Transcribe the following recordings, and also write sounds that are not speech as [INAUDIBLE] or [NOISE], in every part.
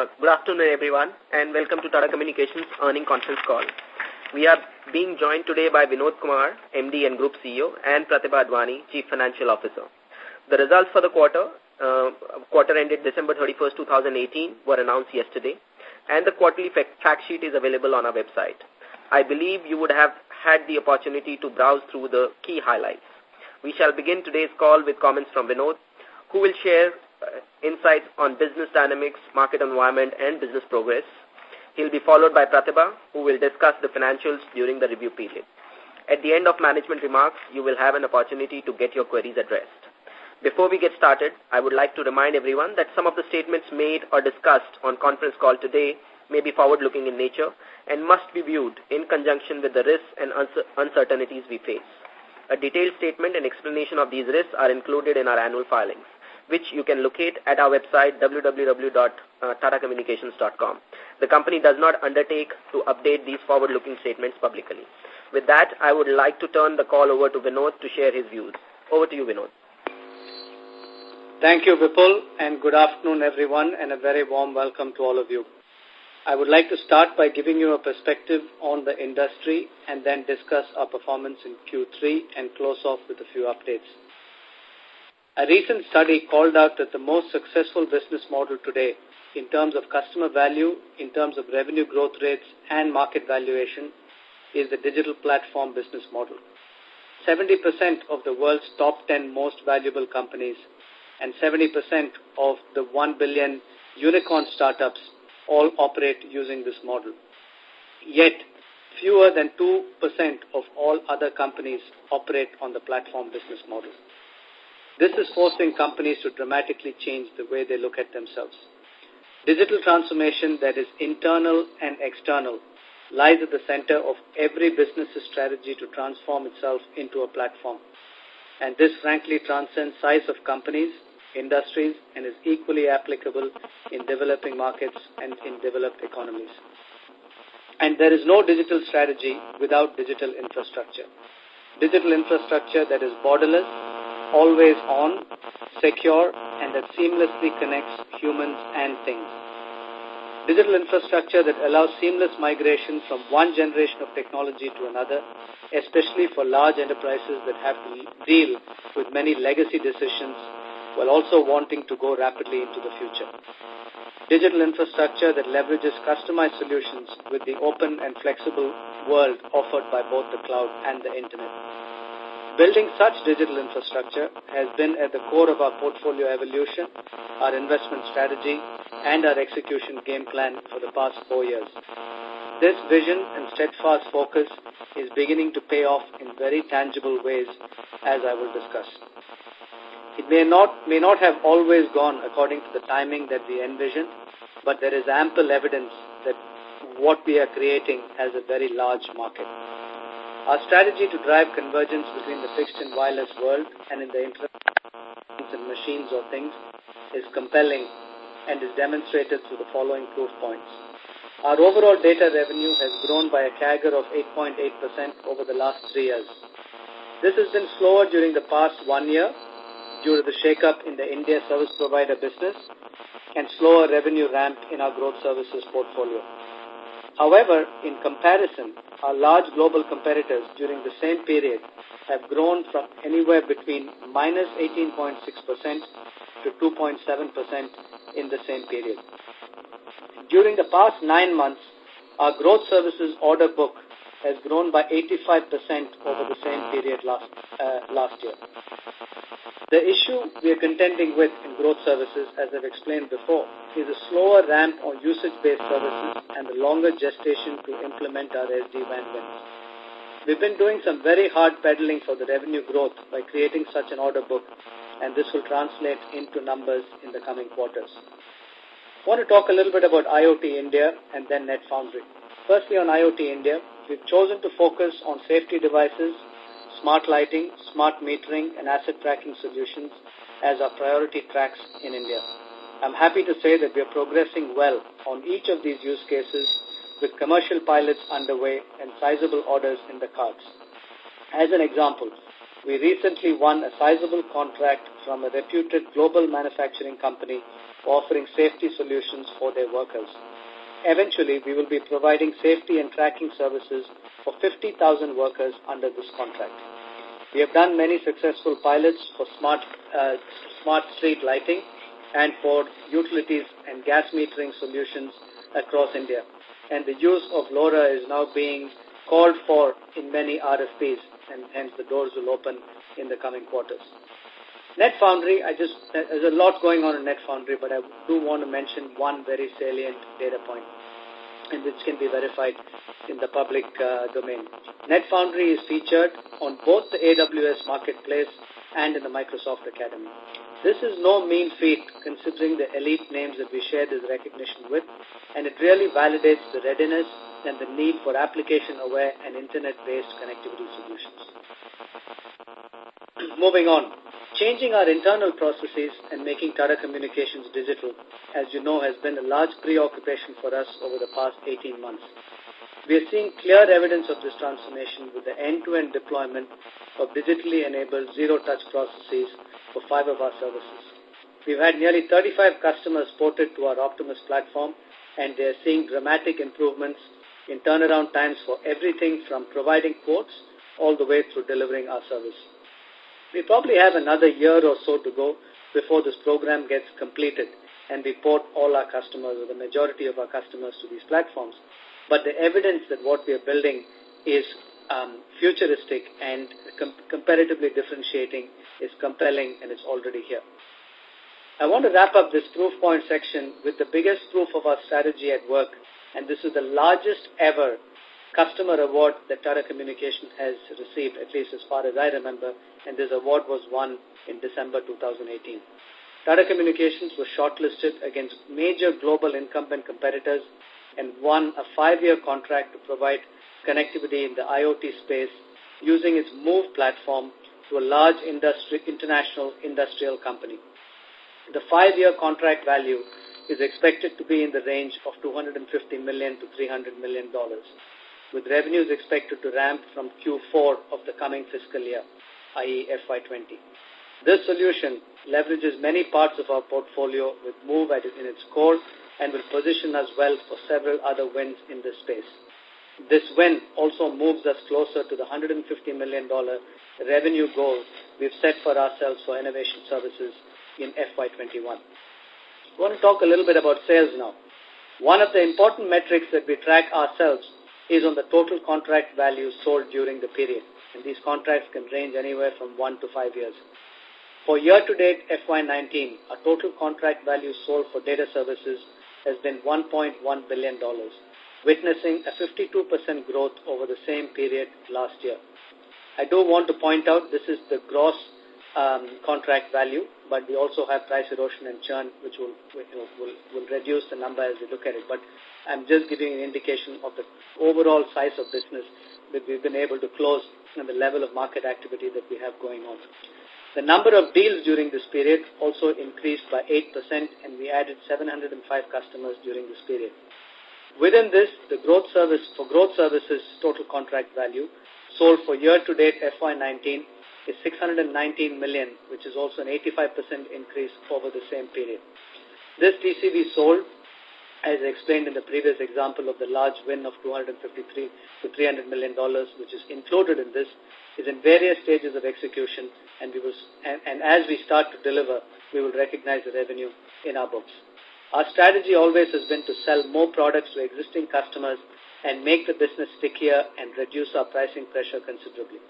Uh, good afternoon, everyone, and welcome to Tata Communications earning conference call. We are being joined today by Vinod Kumar, MD and Group CEO, and Pratibha Advani, Chief Financial Officer. The results for the quarter, uh, quarter ended December 31st, 2018, were announced yesterday, and the quarterly fact sheet is available on our website. I believe you would have had the opportunity to browse through the key highlights. We shall begin today's call with comments from Vinod, who will share uh, insights on business dynamics, market environment, and business progress. He'll be followed by Pratibha, who will discuss the financials during the review period. At the end of management remarks, you will have an opportunity to get your queries addressed. Before we get started, I would like to remind everyone that some of the statements made or discussed on conference call today may be forward-looking in nature and must be viewed in conjunction with the risks and uncertainties we face. A detailed statement and explanation of these risks are included in our annual filings which you can locate at our website www.tatacommunications.com. Uh, the company does not undertake to update these forward-looking statements publicly. With that, I would like to turn the call over to Vinod to share his views. Over to you, Vinod. Thank you, Vipul, and good afternoon, everyone, and a very warm welcome to all of you. I would like to start by giving you a perspective on the industry and then discuss our performance in Q3 and close off with a few updates. A recent study called out that the most successful business model today in terms of customer value, in terms of revenue growth rates and market valuation is the digital platform business model. 70% of the world's top 10 most valuable companies and 70% of the 1 billion unicorn startups all operate using this model. Yet, fewer than 2% of all other companies operate on the platform business model. This is forcing companies to dramatically change the way they look at themselves. Digital transformation that is internal and external lies at the center of every business's strategy to transform itself into a platform. And this frankly transcends size of companies, industries, and is equally applicable in developing markets and in developed economies. And there is no digital strategy without digital infrastructure. Digital infrastructure that is borderless, always on, secure, and that seamlessly connects humans and things. Digital infrastructure that allows seamless migration from one generation of technology to another, especially for large enterprises that have to deal with many legacy decisions while also wanting to go rapidly into the future. Digital infrastructure that leverages customized solutions with the open and flexible world offered by both the cloud and the internet. Building such digital infrastructure has been at the core of our portfolio evolution, our investment strategy, and our execution game plan for the past four years. This vision and steadfast focus is beginning to pay off in very tangible ways, as I will discuss. It may not, may not have always gone according to the timing that we envisioned, but there is ample evidence that what we are creating has a very large market. Our strategy to drive convergence between the fixed and wireless world and in the internet and machines or things is compelling and is demonstrated through the following proof points. Our overall data revenue has grown by a CAGR of 8.8% over the last three years. This has been slower during the past one year due to the shake-up in the India service provider business and slower revenue ramp in our growth services portfolio. However, in comparison, our large global competitors during the same period have grown from anywhere between minus 18.6% to 2.7% in the same period. During the past nine months, our growth services order book has grown by 85% over the same period last, uh, last year. The issue we are contending with in growth services, as I've explained before, is a slower ramp on usage-based services and the longer gestation to implement our SD-WAN wins. We've been doing some very hard pedaling for the revenue growth by creating such an order book, and this will translate into numbers in the coming quarters. I want to talk a little bit about IoT India and then NetFoundry. Firstly, on IoT India, we've chosen to focus on safety devices, smart lighting, smart metering, and asset tracking solutions as our priority tracks in India. I'm happy to say that we are progressing well on each of these use cases with commercial pilots underway and sizable orders in the cards. As an example, we recently won a sizable contract from a reputed global manufacturing company offering safety solutions for their workers. Eventually, we will be providing safety and tracking services for 50,000 workers under this contract. We have done many successful pilots for smart, uh, smart street lighting and for utilities and gas metering solutions across India. And the use of LoRa is now being called for in many RFPs, and hence the doors will open in the coming quarters. NetFoundry, I just, there's a lot going on in NetFoundry, but I do want to mention one very salient data point, and which can be verified in the public uh, domain. NetFoundry is featured on both the AWS Marketplace and in the Microsoft Academy. This is no mean feat considering the elite names that we share this recognition with, and it really validates the readiness and the need for application-aware and internet-based connectivity solutions. [CLEARS THROAT] Moving on, changing our internal processes and making Tata Communications digital, as you know, has been a large preoccupation for us over the past 18 months. We are seeing clear evidence of this transformation with the end-to-end -end deployment of digitally enabled zero-touch processes for five of our services. We've had nearly 35 customers ported to our Optimus platform, and they are seeing dramatic improvements in turnaround times for everything from providing quotes all the way through delivering our service. We probably have another year or so to go before this program gets completed and we port all our customers or the majority of our customers to these platforms. But the evidence that what we are building is um, futuristic and com comparatively differentiating is compelling and it's already here. I want to wrap up this proof point section with the biggest proof of our strategy at work, and this is the largest ever customer award that Tata Communications has received, at least as far as I remember, and this award was won in December 2018. Tata Communications was shortlisted against major global incumbent competitors and won a five-year contract to provide connectivity in the IoT space using its Move platform to a large industry, international industrial company. The five-year contract value is expected to be in the range of 250 million to $300 million, with revenues expected to ramp from Q4 of the coming fiscal year, i.e. FY20. This solution leverages many parts of our portfolio with Move in its core and will position us well for several other wins in this space. This win also moves us closer to the $150 million revenue goal we've set for ourselves for innovation services in FY21. I want to talk a little bit about sales now. One of the important metrics that we track ourselves is on the total contract value sold during the period. And these contracts can range anywhere from one to five years. For year-to-date FY19, our total contract value sold for data services has been $1.1 billion, witnessing a 52% growth over the same period last year. I do want to point out this is the gross um, contract value, but we also have price erosion and churn, which will, will, will reduce the number as we look at it. But I'm just giving an indication of the overall size of business that we've been able to close and the level of market activity that we have going on. The number of deals during this period also increased by 8% and we added 705 customers during this period. Within this, the growth service for growth services total contract value sold for year-to-date FY19 is 619 million, which is also an 85% increase over the same period. This TCV sold, as explained in the previous example of the large win of 253 to 300 million dollars, which is included in this, is in various stages of execution, and we will, and, and as we start to deliver, we will recognize the revenue in our books. Our strategy always has been to sell more products to existing customers and make the business stickier and reduce our pricing pressure considerably.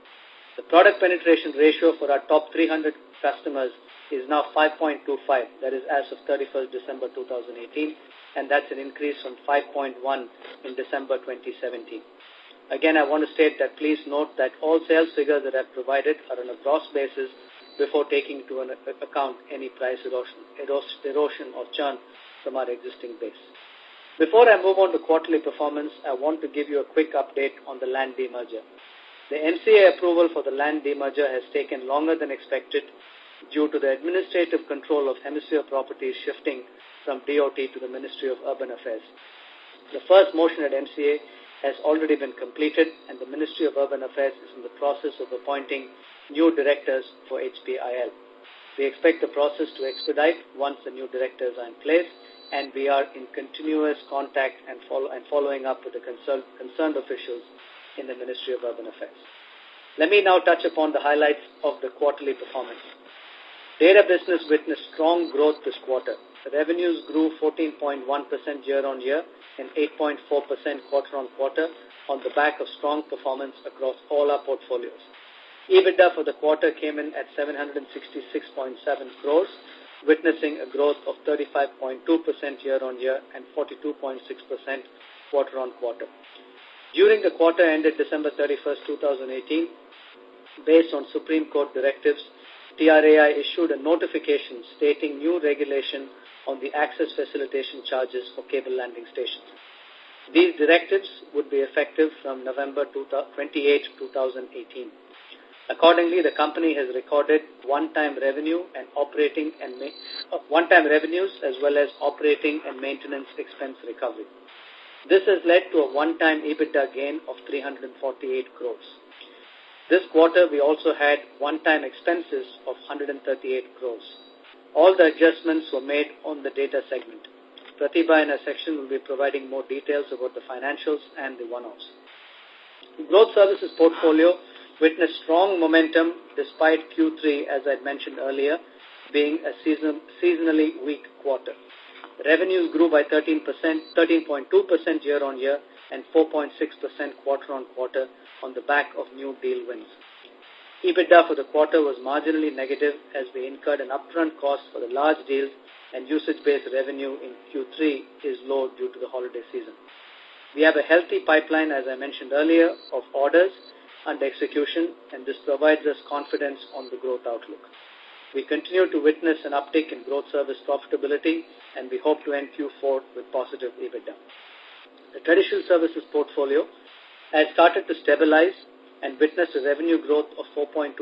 The product penetration ratio for our top 300 customers is now 5.25, that is as of 31st December 2018, and that's an increase from 5.1 in December 2017. Again, I want to state that please note that all sales figures that I've provided are on a gross basis before taking into uh, account any price erosion, erosion or churn from our existing base. Before I move on to quarterly performance, I want to give you a quick update on the land demerger. The MCA approval for the land demerger has taken longer than expected due to the administrative control of hemisphere properties shifting from DOT to the Ministry of Urban Affairs. The first motion at MCA has already been completed and the Ministry of Urban Affairs is in the process of appointing new directors for HPIL. We expect the process to expedite once the new directors are in place, and we are in continuous contact and, follow, and following up with the concern, concerned officials in the Ministry of Urban Affairs. Let me now touch upon the highlights of the quarterly performance. Data business witnessed strong growth this quarter. Revenues grew 14.1% year-on-year and 8.4% quarter-on-quarter on the back of strong performance across all our portfolios. EBITDA for the quarter came in at 766.7 crores, witnessing a growth of 35.2% year-on-year and 42.6% quarter-on-quarter. During the quarter ended December 31st, 2018, based on Supreme Court directives, TRAI issued a notification stating new regulation on the access facilitation charges for cable landing stations. These directives would be effective from November 28, 2018. Accordingly, the company has recorded one-time revenue and operating and uh, one-time revenues as well as operating and maintenance expense recovery. This has led to a one-time EBITDA gain of 348 crores. This quarter, we also had one-time expenses of 138 crores. All the adjustments were made on the data segment. Pratibha in a section will be providing more details about the financials and the one-offs. Growth services portfolio witnessed strong momentum despite Q3, as I mentioned earlier, being a season, seasonally weak quarter. Revenues grew by 13%, 13.2% year-on-year and 4.6% quarter-on-quarter on the back of new deal wins. EBITDA for the quarter was marginally negative as we incurred an upfront cost for the large deals and usage-based revenue in Q3 is low due to the holiday season. We have a healthy pipeline, as I mentioned earlier, of orders under execution, and this provides us confidence on the growth outlook. We continue to witness an uptick in growth service profitability, and we hope to end Q4 with positive EBITDA. The traditional services portfolio has started to stabilize and witnessed a revenue growth of 4.2%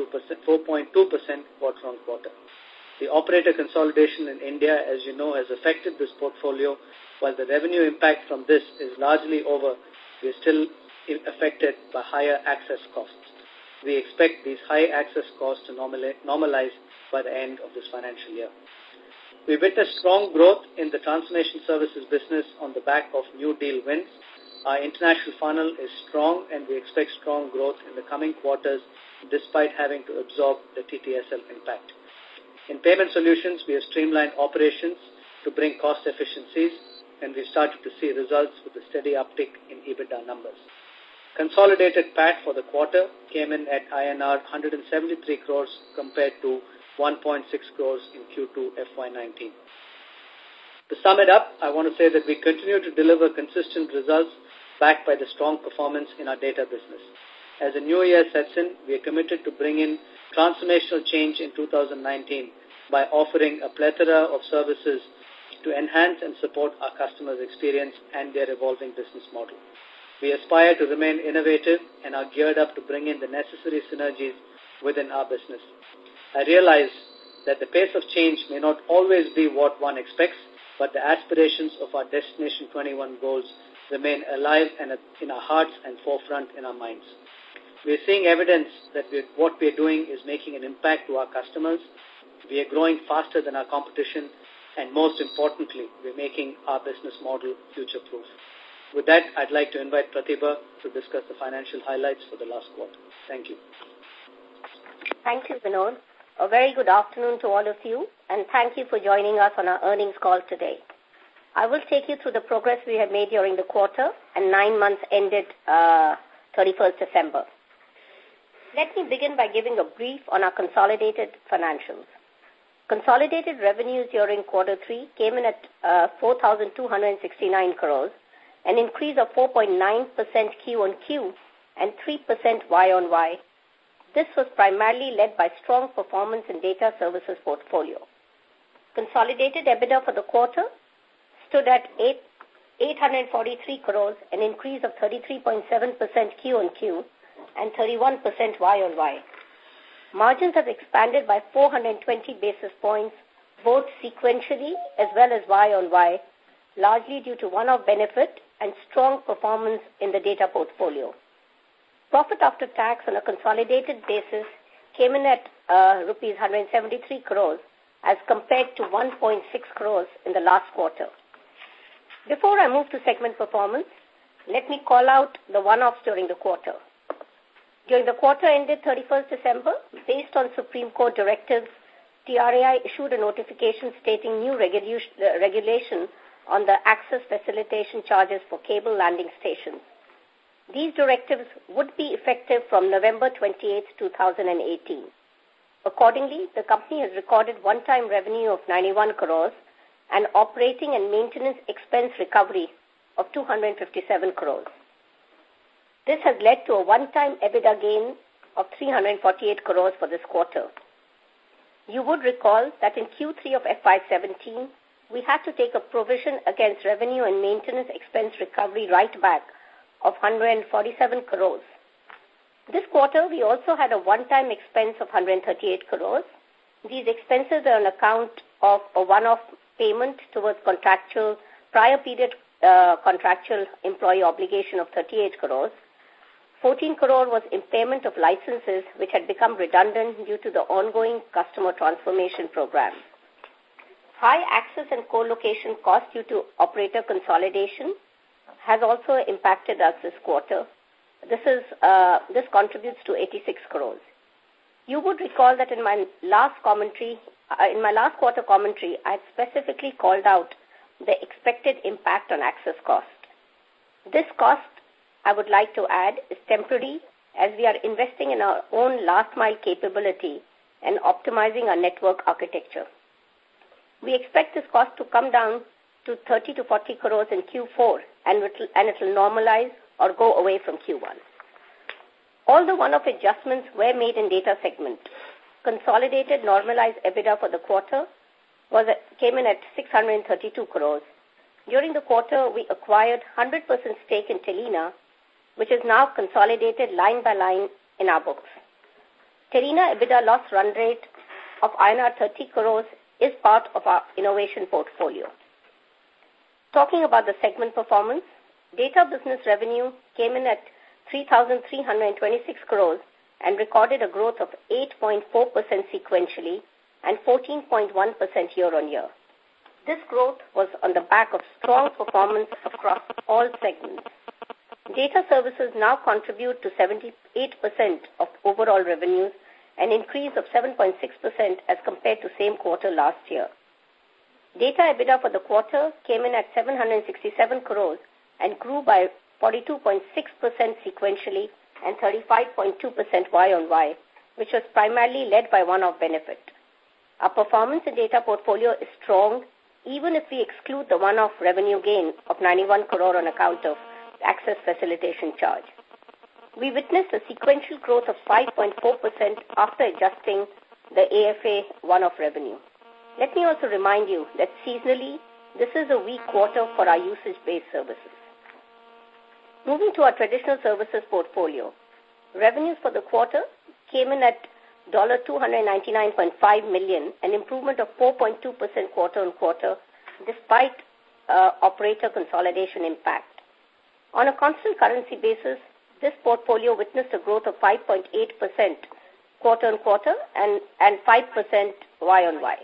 quarter-on-quarter. The operator consolidation in India, as you know, has affected this portfolio. While the revenue impact from this is largely over, we are still affected by higher access costs. We expect these high access costs to normalize by the end of this financial year. We witnessed strong growth in the transformation services business on the back of new deal wins. Our international funnel is strong and we expect strong growth in the coming quarters despite having to absorb the TTSL impact. In payment solutions, we have streamlined operations to bring cost efficiencies and we started to see results with a steady uptick in EBITDA numbers. Consolidated PAT for the quarter came in at INR 173 crores compared to 1.6 crores in Q2 FY19. To sum it up, I want to say that we continue to deliver consistent results backed by the strong performance in our data business. As the new year sets in, we are committed to bring in transformational change in 2019 by offering a plethora of services to enhance and support our customers' experience and their evolving business model. We aspire to remain innovative and are geared up to bring in the necessary synergies within our business. I realize that the pace of change may not always be what one expects, but the aspirations of our Destination 21 goals remain alive and in our hearts and forefront in our minds. We are seeing evidence that we, what we are doing is making an impact to our customers. We are growing faster than our competition, and most importantly, we're making our business model future-proof. With that, I'd like to invite Pratibha to discuss the financial highlights for the last quarter. Thank you. Thank you, Vinod. A very good afternoon to all of you, and thank you for joining us on our earnings call today. I will take you through the progress we have made during the quarter and nine months ended uh, 31st December. Let me begin by giving a brief on our consolidated financials. Consolidated revenues during quarter three came in at uh, 4,269 crores, an increase of 4.9% Q on Q and 3% Y on Y this was primarily led by strong performance in data services portfolio. Consolidated EBITDA for the quarter stood at 8, 843 crores, an increase of 33.7% Q on Q and 31% Y on Y. Margins have expanded by 420 basis points, both sequentially as well as Y on Y, largely due to one-off benefit and strong performance in the data portfolio. Profit after tax on a consolidated basis came in at uh, rupees 173 crores, as compared to 1.6 crores in the last quarter. Before I move to segment performance, let me call out the one-offs during the quarter. During the quarter ended 31st December, based on Supreme Court directives, TRAI issued a notification stating new uh, regulation on the access facilitation charges for cable landing stations. These directives would be effective from November 28, 2018. Accordingly, the company has recorded one-time revenue of 91 crores and operating and maintenance expense recovery of 257 crores. This has led to a one-time EBITDA gain of 348 crores for this quarter. You would recall that in Q3 of FY17, we had to take a provision against revenue and maintenance expense recovery right back of 147 crores. This quarter, we also had a one-time expense of 138 crores. These expenses are on account of a one-off payment towards contractual, prior period uh, contractual employee obligation of 38 crores. 14 crore was impairment of licenses which had become redundant due to the ongoing customer transformation program. High access and co-location costs due to operator consolidation has also impacted us this quarter. This is uh, this contributes to 86 crores. You would recall that in my last commentary, uh, in my last quarter commentary, I had specifically called out the expected impact on access cost. This cost, I would like to add, is temporary as we are investing in our own last mile capability and optimizing our network architecture. We expect this cost to come down to 30 to 40 crores in Q4 and it will, and it will normalize or go away from Q1. All the one-off adjustments were made in data segment. Consolidated normalized EBITDA for the quarter was came in at 632 crores. During the quarter, we acquired 100% stake in Teleena, which is now consolidated line by line in our books. Teleena EBITDA loss run rate of INR 30 crores is part of our innovation portfolio. Talking about the segment performance, data business revenue came in at 3,326 crores and recorded a growth of 8.4% sequentially and 14.1% year-on-year. This growth was on the back of strong performance across all segments. Data services now contribute to 78% of overall revenues, an increase of 7.6% as compared to same quarter last year. Data EBITDA for the quarter came in at 767 crores and grew by 42.6% sequentially and 35.2% Y-on-Y, which was primarily led by one-off benefit. Our performance in data portfolio is strong, even if we exclude the one-off revenue gain of 91 crore on account of access facilitation charge. We witnessed a sequential growth of 5.4% after adjusting the AFA one-off revenue. Let me also remind you that seasonally, this is a weak quarter for our usage-based services. Moving to our traditional services portfolio, revenues for the quarter came in at $299.5 million, an improvement of 4.2% quarter-on-quarter, despite uh, operator consolidation impact. On a constant currency basis, this portfolio witnessed a growth of 5.8% quarter-on-quarter and, and 5% Y-on-Y.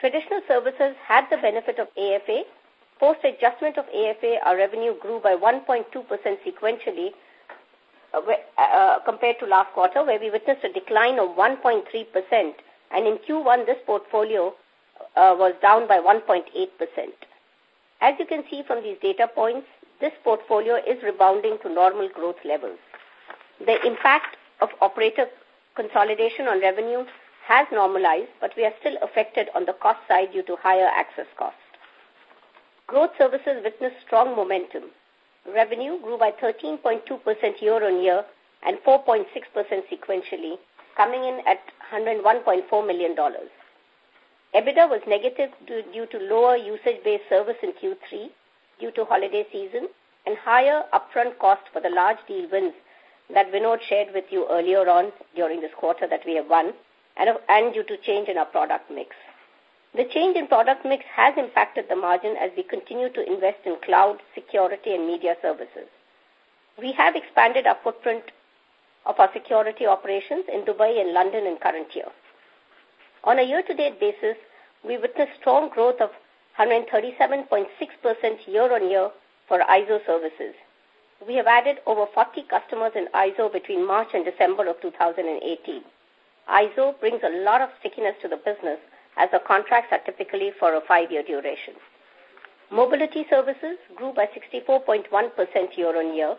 Traditional services had the benefit of AFA. Post-adjustment of AFA, our revenue grew by 1.2% sequentially uh, uh, compared to last quarter, where we witnessed a decline of 1.3%. And in Q1, this portfolio uh, was down by 1.8%. As you can see from these data points, this portfolio is rebounding to normal growth levels. The impact of operator consolidation on revenue has normalized, but we are still affected on the cost side due to higher access costs. Growth services witnessed strong momentum. Revenue grew by 13.2% year-on-year and 4.6% sequentially, coming in at $101.4 million. EBITDA was negative due to lower usage-based service in Q3 due to holiday season and higher upfront cost for the large deal wins that Vinod shared with you earlier on during this quarter that we have won, and, and due to change in our product mix. The change in product mix has impacted the margin as we continue to invest in cloud, security, and media services. We have expanded our footprint of our security operations in Dubai and London in current year. On a year-to-date basis, we witnessed strong growth of 137.6% year-on-year for IZO services. We have added over 40 customers in IZO between March and December of 2018. IZO brings a lot of stickiness to the business as the contracts are typically for a five-year duration. Mobility services grew by 64.1% year-on-year.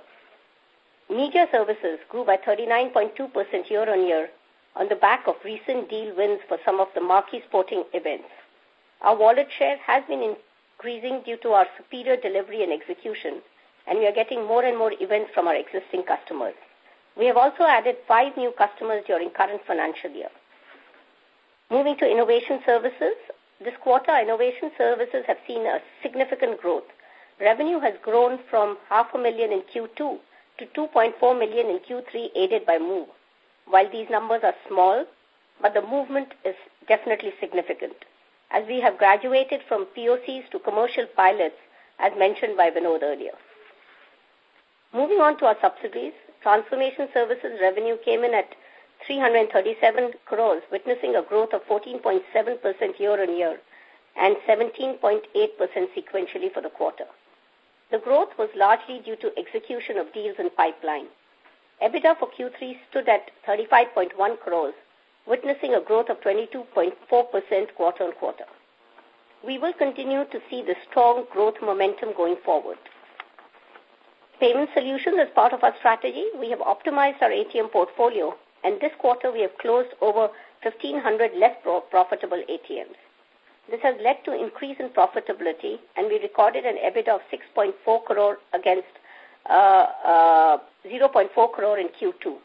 Media services grew by 39.2% year-on-year on the back of recent deal wins for some of the marquee sporting events. Our wallet share has been increasing due to our superior delivery and execution, and we are getting more and more events from our existing customers. We have also added five new customers during current financial year. Moving to innovation services, this quarter innovation services have seen a significant growth. Revenue has grown from half a million in Q2 to 2.4 million in Q3 aided by Move. While these numbers are small, but the movement is definitely significant, as we have graduated from POCs to commercial pilots, as mentioned by Vinod earlier. Moving on to our subsidiaries, transformation services revenue came in at 337 crores, witnessing a growth of 14.7% year-on-year and 17.8% sequentially for the quarter. The growth was largely due to execution of deals in pipeline. EBITDA for Q3 stood at 35.1 crores, witnessing a growth of 22.4% quarter-on-quarter. We will continue to see the strong growth momentum going forward. Payment solutions as part of our strategy, we have optimized our ATM portfolio, and this quarter we have closed over 1,500 less pro profitable ATMs. This has led to increase in profitability, and we recorded an EBITDA of 6.4 crore against uh, uh, 0.4 crore in Q2.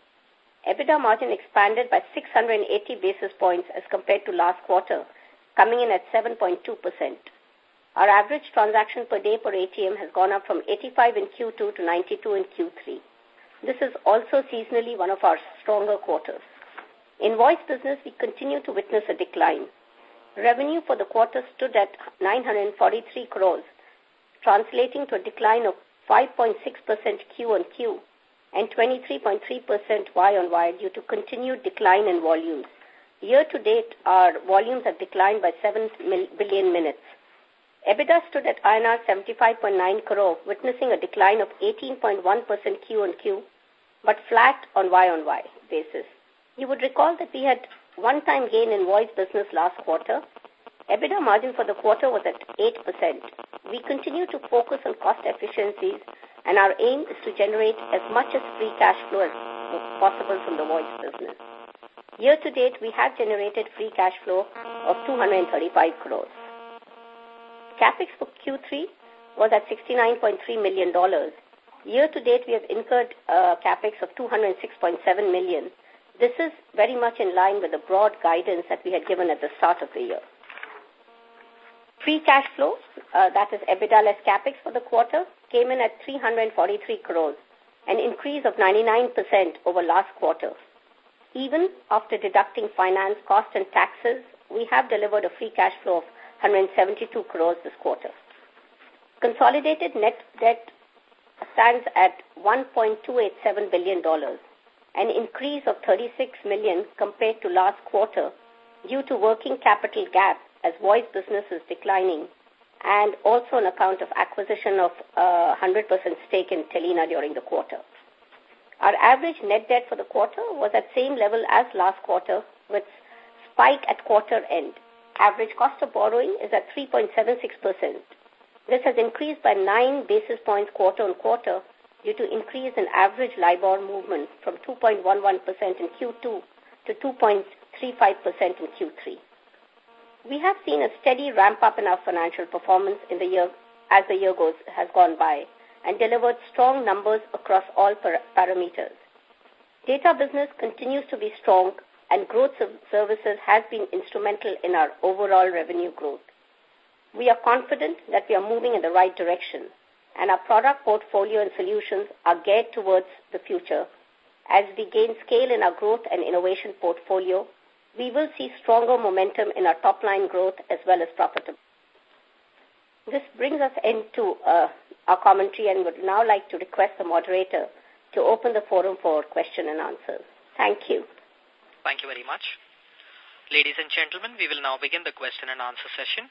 EBITDA margin expanded by 680 basis points as compared to last quarter, coming in at 7.2%. Our average transaction per day per ATM has gone up from 85 in Q2 to 92 in Q3. This is also seasonally one of our stronger quarters. In voice business, we continue to witness a decline. Revenue for the quarter stood at 943 crores, translating to a decline of 5.6% Q on Q and 23.3% Y on Y due to continued decline in volumes. Year to date, our volumes have declined by 7 billion minutes. EBITDA stood at INR 75.9 crore, witnessing a decline of 18.1% Q on Q, but flat on Y on Y basis. You would recall that we had one-time gain in voice business last quarter. EBITDA margin for the quarter was at 8%. We continue to focus on cost efficiencies, and our aim is to generate as much as free cash flow as possible from the voice business. Year to date, we have generated free cash flow of 235 crores. CapEx for Q3 was at $69.3 million. Year to date, we have incurred uh, CapEx of 206.7 million. This is very much in line with the broad guidance that we had given at the start of the year. Free cash flow, uh, that is EBITDA less CapEx for the quarter, came in at 343 crores, an increase of 99% over last quarter. Even after deducting finance costs and taxes, we have delivered a free cash flow of 172 crores this quarter. Consolidated net debt stands at $1.287 billion, an increase of 36 million compared to last quarter due to working capital gap as voice business is declining and also on account of acquisition of uh, 100% stake in Teleena during the quarter. Our average net debt for the quarter was at same level as last quarter with spike at quarter end. Average cost of borrowing is at 3.76%. This has increased by 9 basis points quarter on quarter due to increase in average LIBOR movement from 2.11% in Q2 to 2.35% in Q3. We have seen a steady ramp up in our financial performance in the year as the year goes has gone by and delivered strong numbers across all par parameters. Data business continues to be strong and growth of services has been instrumental in our overall revenue growth. We are confident that we are moving in the right direction and our product portfolio and solutions are geared towards the future. As we gain scale in our growth and innovation portfolio, we will see stronger momentum in our top-line growth as well as profitability. This brings us into uh, our commentary and would now like to request the moderator to open the forum for question and answers. Thank you. Thank you very much. Ladies and gentlemen, we will now begin the question and answer session.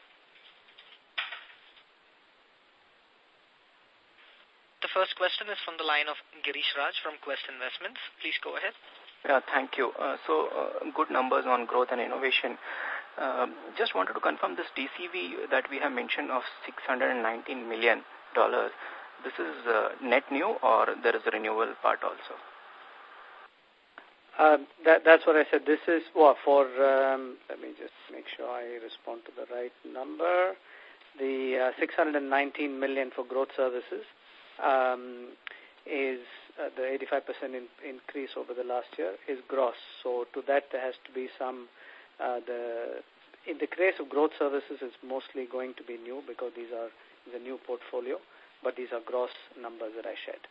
The first question is from the line of Girish Raj from Quest Investments. Please go ahead. Yeah, thank you. Uh, so, uh, good numbers on growth and innovation. Uh, just wanted to confirm this TCV that we have mentioned of $619 million. This is uh, net new or there is a renewal part also? Uh, that, that's what I said. This is well, for, um, let me just make sure I respond to the right number. The uh, 619 million for growth services um, is uh, the 85% in, increase over the last year is gross. So to that there has to be some, uh, the in the case of growth services it's mostly going to be new because these are the new portfolio, but these are gross numbers that I shared.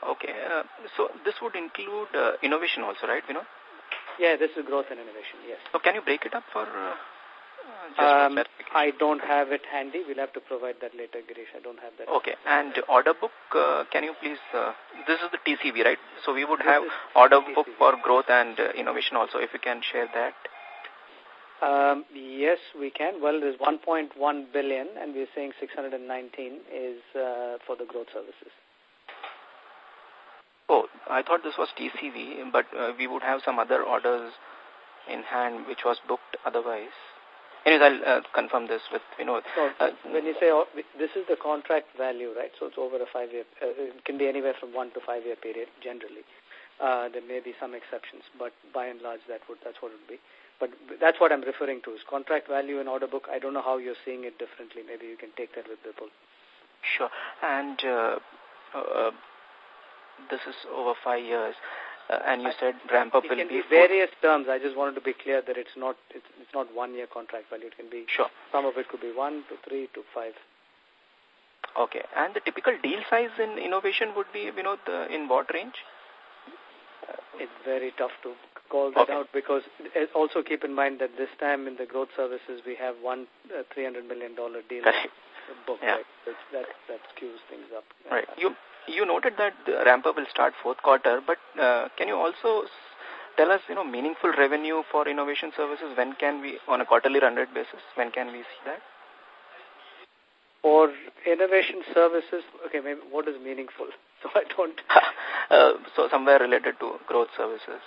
Okay, uh, so this would include uh, innovation also, right, you know? Yeah, this is growth and innovation, yes. So can you break it up for... Uh, um, I don't have it handy. We'll have to provide that later, Girish. I don't have that. Okay. And order book, uh, can you please, uh, this is the TCV, right? So we would have order book for growth and uh, innovation also, if you can share that. Um, yes, we can. Well, there's 1.1 billion, and we're saying 619 is uh, for the growth services. Oh, I thought this was TCV, but uh, we would have some other orders in hand which was booked otherwise. Anyways, I'll uh, confirm this with, you know. Uh, when you say, oh, this is the contract value, right? So it's over a five-year, uh, it can be anywhere from one to five-year period, generally. Uh, there may be some exceptions, but by and large, that would, that's what it would be. But that's what I'm referring to, is contract value in order book. I don't know how you're seeing it differently. Maybe you can take that with Bipul. Sure. And uh, uh, this is over five years. Uh, and you said ramp up will be, be various terms. I just wanted to be clear that it's not it's, it's not one year contract value. It can be sure. Some of it could be one to three to five. Okay, and the typical deal size in innovation would be, you know, the, in what range? Uh, it's very tough to call that okay. out because also keep in mind that this time in the growth services we have one uh, $300 million deal book, yeah. right? that, that skews things up. Right. You you noted that the ramp up will start fourth quarter, but uh, can you also tell us, you know, meaningful revenue for innovation services? When can we, on a quarterly run rate basis, when can we see that? For innovation services, okay, maybe what is meaningful? [LAUGHS] So I don't. [LAUGHS] uh, so somewhere related to growth services.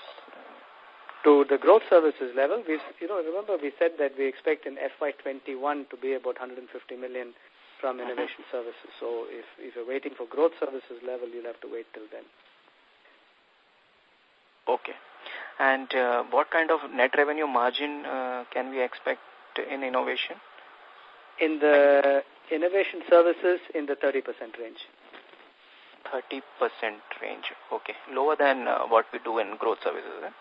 To the growth services level, we, you know, remember we said that we expect in FY21 to be about 150 million from innovation services. So if, if you're waiting for growth services level, you'll have to wait till then. Okay. And uh, what kind of net revenue margin uh, can we expect in innovation? In the innovation services, in the 30% range. 30% range. Okay. Lower than uh, what we do in growth services, eh?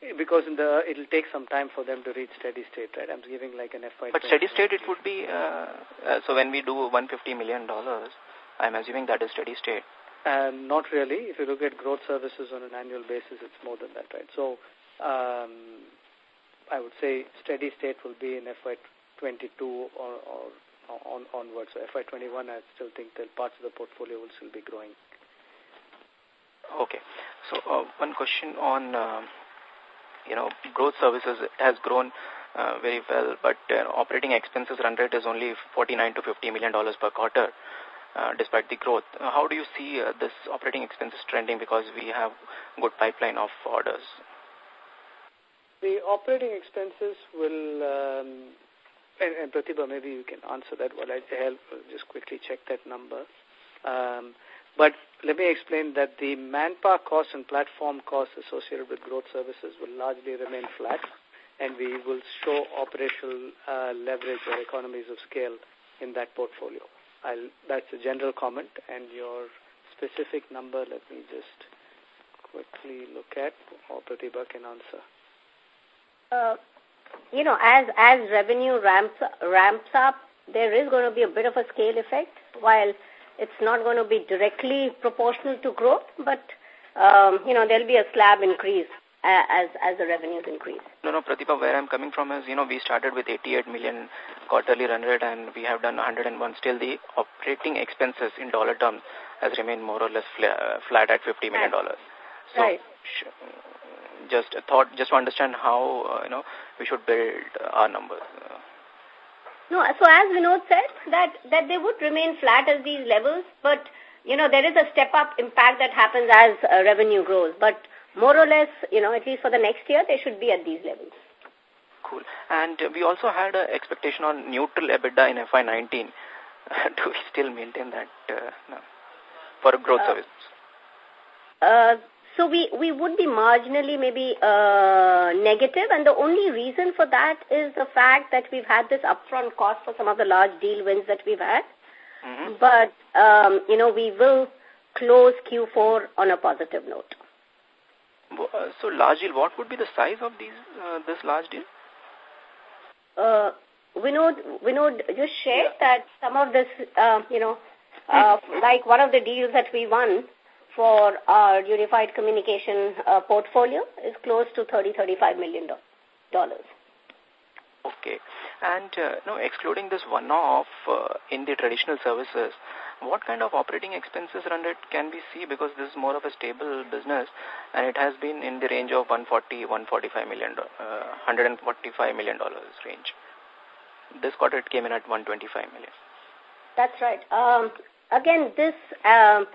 Because in the it'll take some time for them to reach steady state, right? I'm giving like an FY. But steady state, it would be uh, uh, so when we do 150 million dollars, I'm assuming that is steady state. Uh, not really. If you look at growth services on an annual basis, it's more than that, right? So, um, I would say steady state will be in FY22 or, or on onwards. So FY21, I still think that parts of the portfolio will still be growing. Okay. So uh, one question on. Uh, you know, growth services has grown uh, very well, but uh, operating expenses run rate is only 49 to 50 million dollars per quarter, uh, despite the growth. How do you see uh, this operating expenses trending because we have good pipeline of orders? The operating expenses will, um, and, and Pratibha, maybe you can answer that while I help just quickly check that number. Um, but let me explain that the manpower costs and platform costs associated with growth services will largely remain flat, and we will show operational uh, leverage or economies of scale in that portfolio. I'll, that's a general comment, and your specific number, let me just quickly look at, or Pratibha can answer. Uh, you know, as as revenue ramps ramps up, there is going to be a bit of a scale effect while it's not going to be directly proportional to growth, but, um, you know, there'll be a slab increase uh, as, as the revenues increase. No, no, Pratibha, where I'm coming from is, you know, we started with 88 million quarterly run rate and we have done 101. Still, the operating expenses in dollar terms has remained more or less flat at $50 million. Right. So, right. just thought, just to understand how, uh, you know, we should build our numbers. No, so as Vinod said, that, that they would remain flat at these levels, but, you know, there is a step-up impact that happens as uh, revenue grows. But more or less, you know, at least for the next year, they should be at these levels. Cool. And we also had an expectation on neutral EBITDA in FY19. [LAUGHS] Do we still maintain that uh, no, for growth uh, services? Uh, so we, we would be marginally maybe uh, negative, and the only reason for that is the fact that we've had this upfront cost for some of the large deal wins that we've had. Mm -hmm. But, um, you know, we will close Q4 on a positive note. Uh, so large deal, what would be the size of these uh, this large deal? Uh, Vinod, Vinod just shared yeah. that some of this, uh, you know, uh, like one of the deals that we won for our unified communication uh, portfolio is close to 30 $35 million. Okay. And, uh, no, excluding this one-off uh, in the traditional services, what kind of operating expenses run rate can we see? Because this is more of a stable business and it has been in the range of 140, 145 million, uh, 145 million dollars range. This quarter it came in at 125 million. That's right. Um, again, this um,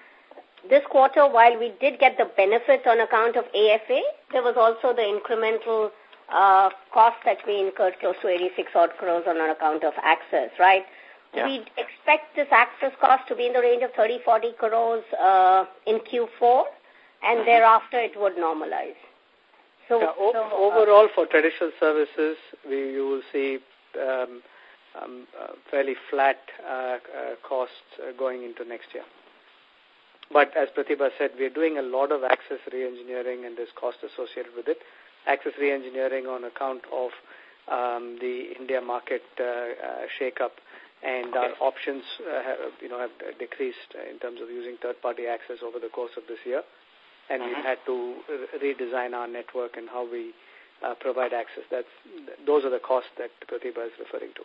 this quarter, while we did get the benefit on account of AFA, there was also the incremental uh, cost that we incurred close to 86 odd crores on account of access, right? Yeah. We expect this access cost to be in the range of 30, 40 crores uh, in Q4, and mm-hmm. thereafter it would normalize. So, yeah, so uh, overall, for traditional services, we you will see um, um, uh, fairly flat uh, uh, costs uh, going into next year. But as Pratibha said, we're doing a lot of access re-engineering and there's cost associated with it. Access re-engineering on account of um, the India market uh, uh, shake-up and okay. our options uh, have, you know, have decreased in terms of using third-party access over the course of this year. And we've mm-hmm. had to redesign our network and how we uh, provide access. That's Those are the costs that Pratibha is referring to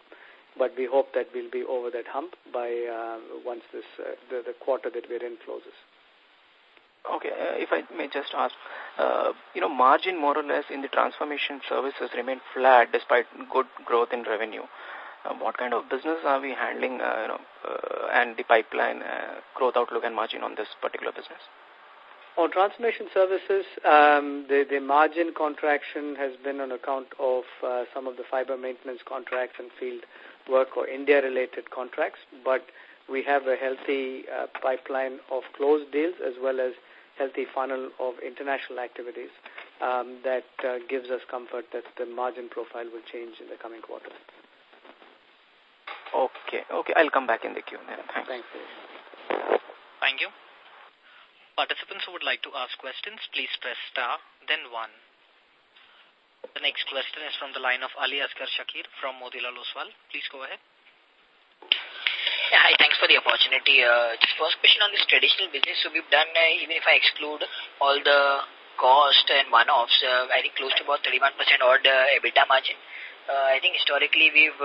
but we hope that we'll be over that hump by uh, once this uh, the, the quarter that we're in closes. Okay, uh, if I may just ask, uh, you know, margin more or less in the transformation services remain flat despite good growth in revenue. Uh, what kind of business are we handling, uh, you know, uh, and the pipeline uh, growth outlook and margin on this particular business? On transformation services, um, the, the margin contraction has been on account of uh, some of the fiber maintenance contracts and field work or India-related contracts, but we have a healthy uh, pipeline of closed deals as well as healthy funnel of international activities um, that uh, gives us comfort that the margin profile will change in the coming quarters. Okay, okay. I'll come back in the queue. Thanks. Thanks. Thank you. Participants who would like to ask questions, please press star, then one. The next question is from the line of Ali Asghar Shakir from Motilal Oswal. Please go ahead. Yeah, hi, thanks for the opportunity. Uh, just first question on this traditional business. So we've done, uh, even if I exclude all the cost and one-offs, uh, I think close to about 31% odd EBITDA margin. Uh, I think historically we've,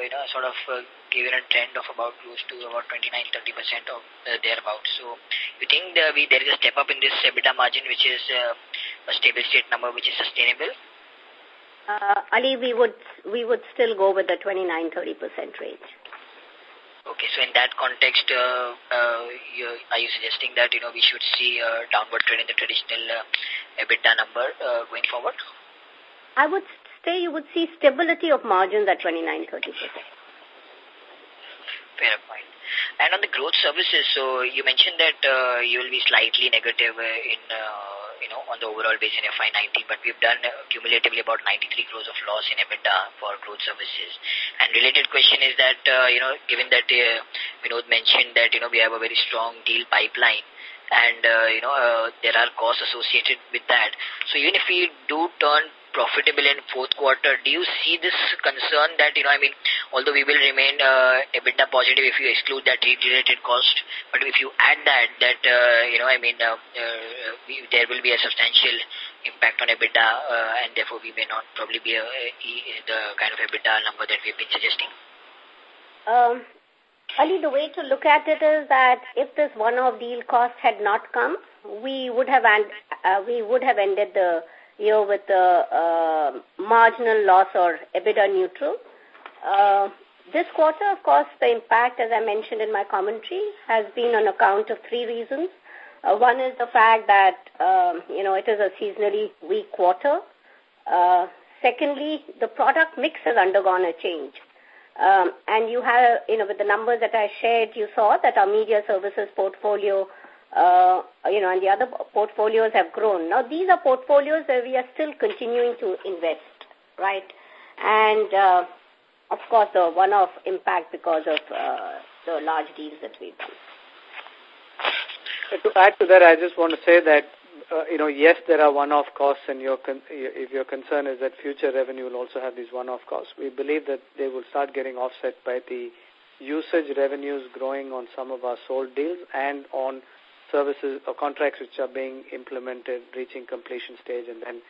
you know, sort of given a trend of about close to about 29-30% of thereabouts. So you think the, we, there is a step up in this EBITDA margin which is a stable state number which is sustainable? Uh, Ali, we would we would still go with the 29-30% range. Okay, so in that context, uh, uh, you, are you suggesting that you know we should see a downward trend in the traditional uh, EBITDA number uh, going forward? I would say you would see stability of margins at 29-30%. Fair point. And on the growth services, so you mentioned that uh, you will be slightly negative uh, in uh, you know, on the overall base in FY19, but we've done cumulatively about 93 crores of loss in EBITDA for growth services. And related question is that, uh, you know, given that uh, Vinod mentioned that, you know, we have a very strong deal pipeline and, uh, you know, uh, there are costs associated with that. So even if we do turn profitable in fourth quarter. Do you see this concern that, you know, I mean, although we will remain uh, EBITDA positive if you exclude that related cost, but if you add that, that, uh, you know, I mean, uh, uh, we, there will be a substantial impact on EBITDA, uh, and therefore we may not probably be a, a, the kind of EBITDA number that we've been suggesting. Um, Ali, the way to look at it is that if this one-off deal cost had not come, we would have and uh, we would have ended the year with a uh, marginal loss or EBITDA neutral. Uh, this quarter, of course, the impact, as I mentioned in my commentary, has been on account of three reasons. Uh, one is the fact that, um, you know, it is a seasonally weak quarter. Uh, secondly, the product mix has undergone a change. Um, and you have, you know, with the numbers that I shared, you saw that our media services portfolio, uh, you know, and the other portfolios have grown. Now, these are portfolios where we are still continuing to invest, right? And, uh, of course, the one-off impact because of uh, the large deals that we've done. To add to that, I just want to say that uh, you know, yes, there are one-off costs, and your if your concern is that future revenue will also have these one-off costs, we believe that they will start getting offset by the usage revenues growing on some of our sold deals and on services or contracts which are being implemented, reaching completion stage, and then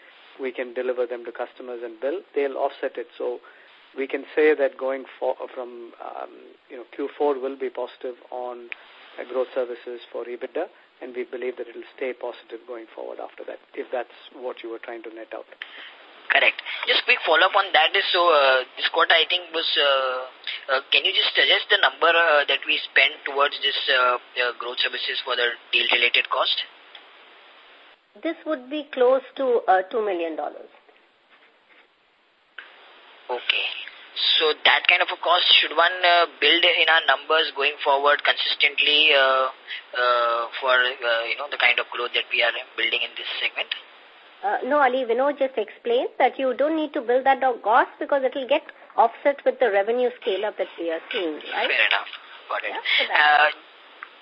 we can deliver them to customers and bill. They'll offset it. So we can say that going for, from um, you know Q4 will be positive on uh, growth services for EBITDA and we believe that it will stay positive going forward after that, if that's what you were trying to net out. Correct. Just quick follow-up on that is, so uh, this quarter I think was, uh, uh, can you just suggest the number uh, that we spent towards this uh, uh, growth services for the deal-related cost? This would be close to uh, $2 million. Okay. So that kind of a cost, should one uh, build in our numbers going forward consistently uh, uh, for, uh, you know, the kind of growth that we are building in this segment? Uh, no, Ali, Vinod just explained that you don't need to build that cost because it will get offset with the revenue scale-up that we are seeing, right? Fair enough. Got it. Yeah,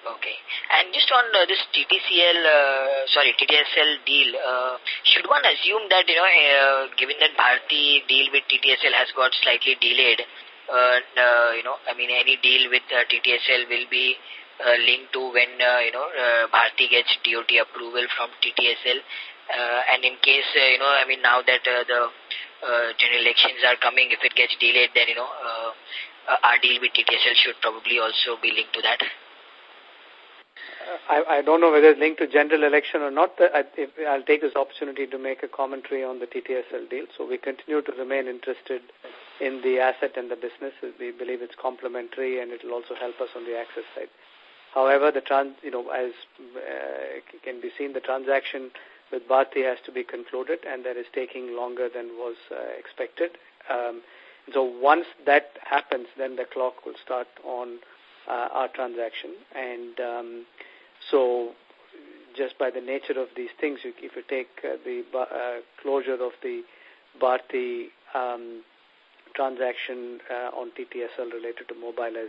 Okay. And just on uh, this TTCL, uh, sorry, TTSL deal, uh, should one assume that, you know, uh, given that Bharti deal with TTSL has got slightly delayed, uh, uh, you know, I mean, any deal with uh, TTSL will be uh, linked to when, uh, you know, uh, Bharti gets DOT approval from TTSL. Uh, and in case, uh, you know, I mean, now that uh, the uh, general elections are coming, if it gets delayed, then, you know, uh, uh, our deal with TTSL should probably also be linked to that. I, I don't know whether it's linked to general election or not. I, I'll take this opportunity to make a commentary on the TTSL deal. So we continue to remain interested in the asset and the business. We believe it's complementary and it will also help us on the access side. However, the trans, you know, as uh, can be seen, the transaction with Bharti has to be concluded and that is taking longer than was uh, expected. Um, so once that happens, then the clock will start on uh, our transaction. And um, so just by the nature of these things, if you take uh, the uh, closure of the Bharti um, transaction uh, on TTSL related to mobile as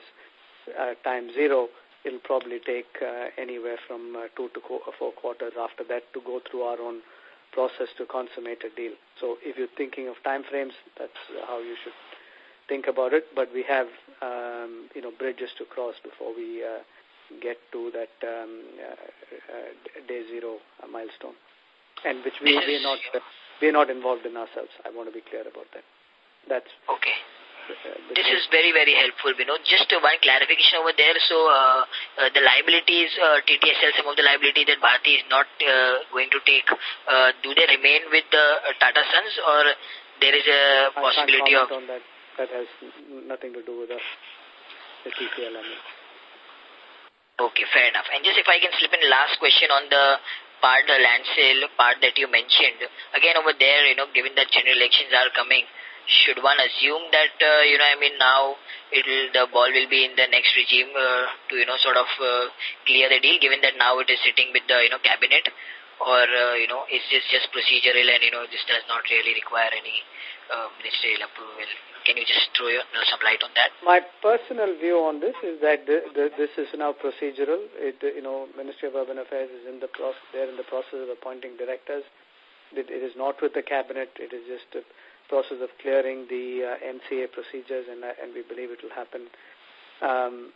uh, time zero, it'll probably take uh, anywhere from uh, two to four quarters after that to go through our own process to consummate a deal. So if you're thinking of time frames, that's how you should think about it. But we have, um, you know, bridges to cross before we uh, get to that um, uh, uh, day zero milestone, and which we we are not we are not involved in ourselves. I want to be clear about that. That's okay. This is very, very helpful, Vinod. Just uh, one clarification over there. So, uh, uh, the liabilities, uh, TTSL, some of the liability that Bharti is not uh, going to take, uh, do they remain with the uh, Tata Sons or there is a possibility of... on that. That has nothing to do with us, the TCL, I mean. Okay, fair enough. And just if I can slip in last question on the part, the land sale part that you mentioned. Again, over there, you know, given that general elections are coming, should one assume that, uh, you know, I mean, now it'll, the ball will be in the next regime uh, to, you know, sort of uh, clear the deal, given that now it is sitting with the, you know, cabinet? Or, you know, is this just procedural and, you know, this does not really require any ministerial approval? Can you just throw your, some light on that? My personal view on this is that the, the, this is now procedural. It, you know, Ministry of Urban Affairs is in the process, they're in the process of appointing directors. it, it is not with the cabinet. It is just a process of clearing the uh, MCA procedures, and, uh, and we believe it will happen um,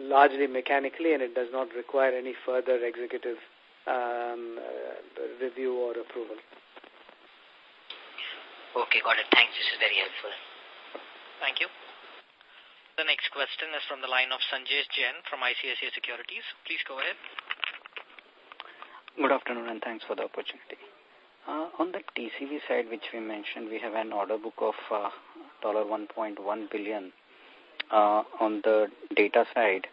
largely mechanically, and it does not require any further executive um, uh, review or approval. Okay, got it. Thanks. This is very helpful. Thank you. The next question is from the line of Sanjesh Jain from ICICI Securities. Please go ahead. Good afternoon and thanks for the opportunity. Uh, on the TCV side, which we mentioned, we have an order book of uh, $1.1 billion uh, on the data side.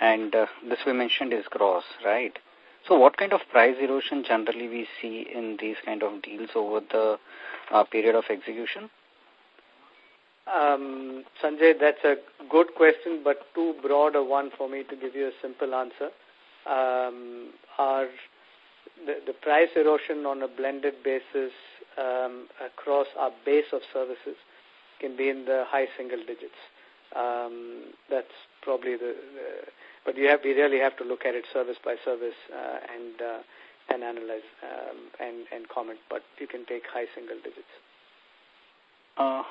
And uh, this we mentioned is gross, right? So what kind of price erosion generally we see in these kind of deals over the uh, period of execution? Um, Sanjesh, that's a good question, but too broad a one for me to give you a simple answer. Um, our the, price erosion on a blended basis um, across our base of services can be in the high single digits. Um, that's probably the, the, but you have we really have to look at it service by service uh, and uh, and analyze um, and and comment. But you can take high single digits. Uh,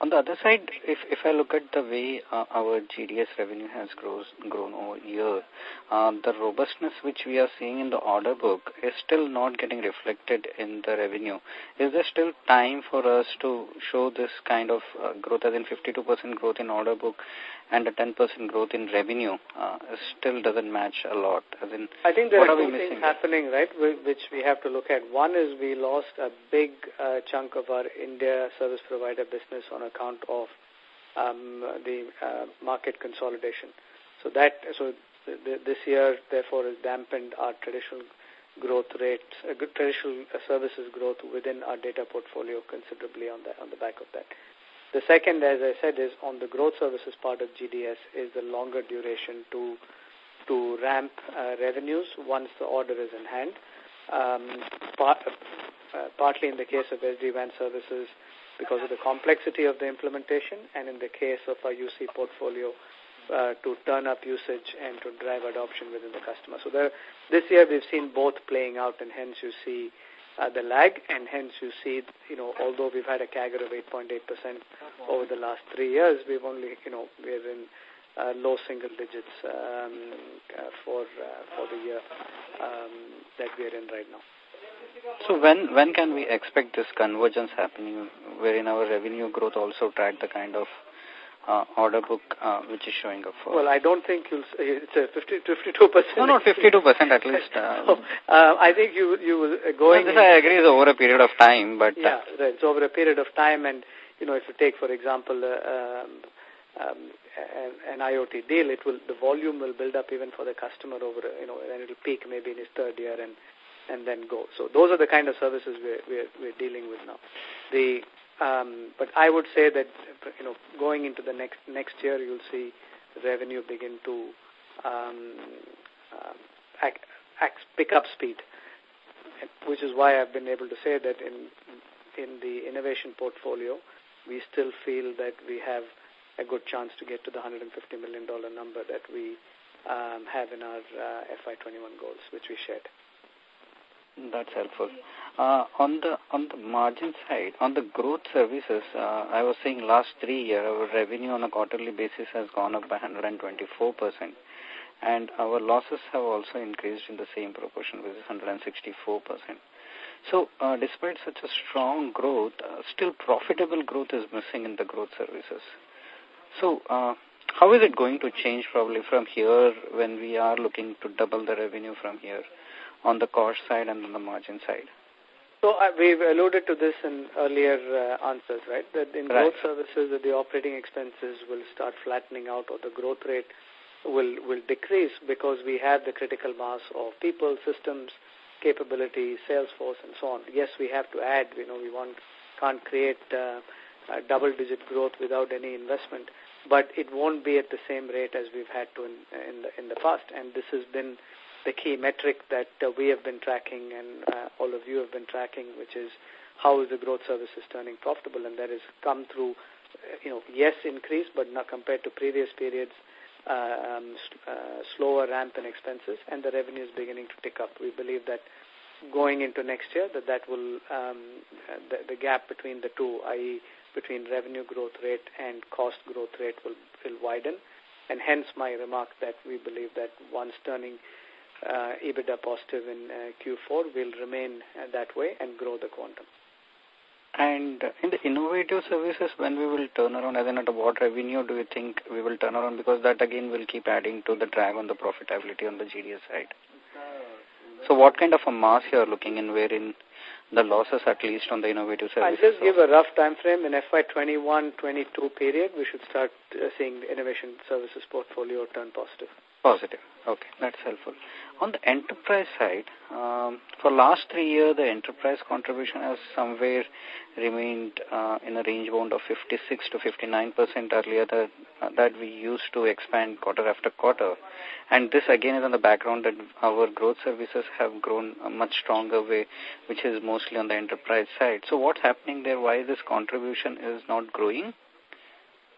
on the other side, if, if I look at the way uh, our GDS revenue has grows, grown over year, uh, the robustness which we are seeing in the order book is still not getting reflected in the revenue. Is there still time for us to show this kind of uh, growth, as in 52% growth in order book and a 10% growth in revenue uh, still doesn't match a lot. As in, I think there are, two things happening, right, which we have to look at. One is we lost a big uh, chunk of our India service provider business on account of um, the uh, market consolidation. So that so th this year, therefore, has dampened our traditional growth rates, uh, traditional services growth within our data portfolio considerably on the on the back of that. The second, as I said, is on the growth services part of GDS is the longer duration to to ramp uh, revenues once the order is in hand. Um, part, uh, partly in the case of SD-WAN services because of the complexity of the implementation and in the case of our UC portfolio uh, to turn up usage and to drive adoption within the customer. So there, this year we've seen both playing out and hence you see uh, the lag, and hence you see, you know, although we've had a CAGR of 8.8% over the last three years, we've only, you know, we're in uh, low single digits um, uh, for uh, for the year um, that we're in right now. So when when can we expect this convergence happening, wherein our revenue growth also track the kind of uh, order book uh, which is showing up for? Well, I don't think you'll say it's a 50, 52%. No, not 52% at least. Uh, [LAUGHS] so, uh, I think you you will uh, going. No, this I agree is over a period of time, but yeah, right, it's over a period of time, and you know if you take for example uh, um, um, an, an IoT deal, it will the volume will build up even for the customer over you know and it'll peak maybe in his third year and and then go. So those are the kind of services we're we're, we're dealing with now. The um, but I would say that you know going into the next next year, you'll see revenue begin to um, uh, pick up speed, which is why I've been able to say that in in the innovation portfolio, we still feel that we have a good chance to get to the $150 million number that we um, have in our uh, FY21 goals, which we shared. That's helpful. Uh, on the on the margin side, on the growth services, uh, I was saying last three year our revenue on a quarterly basis has gone up by 124 percent, and our losses have also increased in the same proportion, which is 164 percent. So, uh, despite such a strong growth, uh, still profitable growth is missing in the growth services. So, uh, how is it going to change probably from here when we are looking to double the revenue from here? On the cost side and on the margin side? So uh, we've alluded to this in earlier uh, answers, right? That in right. growth services, that the operating expenses will start flattening out, or the growth rate will will decrease because we have the critical mass of people, systems, capability, sales force, and so on. Yes, we have to add. You know, we want can't create uh, double-digit growth without any investment, but it won't be at the same rate as we've had to in in the in the past. And this has been the key metric that uh, we have been tracking and uh, all of you have been tracking, which is how is the growth services turning profitable, and that has come through, uh, you know, yes, increase, but not compared to previous periods, uh, um, uh, slower ramp in expenses, and the revenue is beginning to tick up. We believe that going into next year that that will um, the, the gap between the two, i.e., between revenue growth rate and cost growth rate will will widen, and hence my remark that we believe that once turning uh, EBITDA positive in uh, Q4 will remain uh, that way and grow the quantum. And in the innovative services, when we will turn around, as in at what revenue do you think we will turn around? Because that again will keep adding to the drag on the profitability on the GDS side. So what kind of a mass you are looking in wherein the losses at least on the innovative services? I'll just give a rough time frame. In FY21-22 period, we should start uh, seeing the innovation services portfolio turn positive. Positive. Okay, that's helpful. On the enterprise side, um, for last three years, the enterprise contribution has somewhere remained uh, in a range bound of 56 to 59 percent earlier that, uh, that we used to expand quarter after quarter. And this again is on the background that our growth services have grown a much stronger way, which is mostly on the enterprise side. So what's happening there? Why this contribution is not growing?